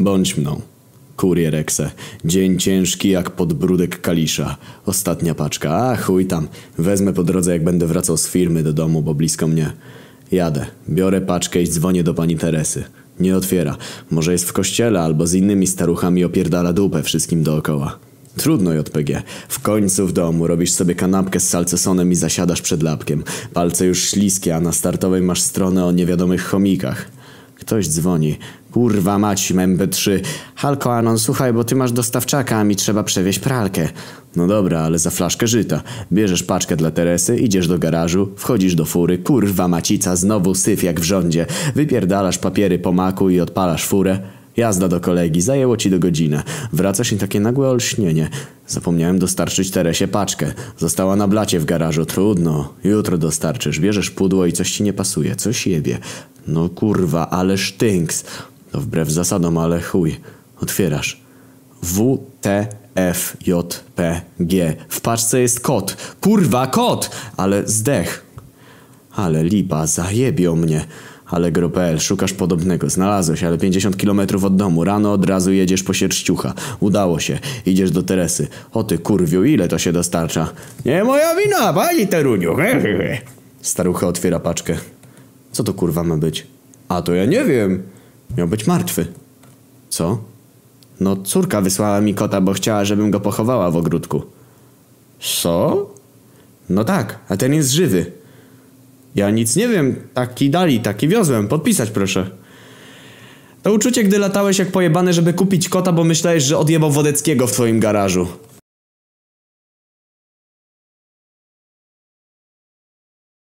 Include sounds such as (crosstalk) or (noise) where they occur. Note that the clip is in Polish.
Bądź mną. Kurier Exe. Dzień ciężki jak podbródek kalisza. Ostatnia paczka. A chuj tam. Wezmę po drodze jak będę wracał z firmy do domu, bo blisko mnie. Jadę. Biorę paczkę i dzwonię do pani Teresy. Nie otwiera. Może jest w kościele albo z innymi staruchami opierdala dupę wszystkim dookoła. Trudno JPG. W końcu w domu robisz sobie kanapkę z salcesonem i zasiadasz przed lapkiem. Palce już śliskie, a na startowej masz stronę o niewiadomych chomikach. Ktoś dzwoni. Kurwa mać, MP3. Halko Anon, słuchaj, bo ty masz dostawczaka, a mi trzeba przewieźć pralkę. No dobra, ale za flaszkę żyta. Bierzesz paczkę dla Teresy, idziesz do garażu, wchodzisz do fury, kurwa macica, znowu syf jak w rządzie. Wypierdalasz papiery po maku i odpalasz furę. Jazda do kolegi, zajęło ci do godziny. Wracasz i takie nagłe olśnienie. Zapomniałem dostarczyć Teresie paczkę. Została na blacie w garażu, trudno. Jutro dostarczysz, bierzesz pudło i coś ci nie pasuje, coś jebie. No kurwa, ale sztynks. To wbrew zasadom, ale chuj. Otwierasz. W, T, F, J, P, G. W paczce jest kot. Kurwa, kot! Ale zdech. Ale lipa, zajebią mnie. Allegro.pl, szukasz podobnego. Znalazłeś, ale 50 km od domu. Rano od razu jedziesz po sierściucha. Udało się. Idziesz do Teresy. O ty kurwiu, ile to się dostarcza? Nie moja wina, pani Teruniu. (laughs) Starucha otwiera paczkę. Co to kurwa ma być? A to ja nie wiem. Miał być martwy. Co? No córka wysłała mi kota, bo chciała, żebym go pochowała w ogródku. Co? No tak, a ten jest żywy. Ja nic nie wiem, taki dali, taki wiozłem, podpisać proszę. To uczucie, gdy latałeś jak pojebany, żeby kupić kota, bo myślałeś, że odjebał Wodeckiego w twoim garażu.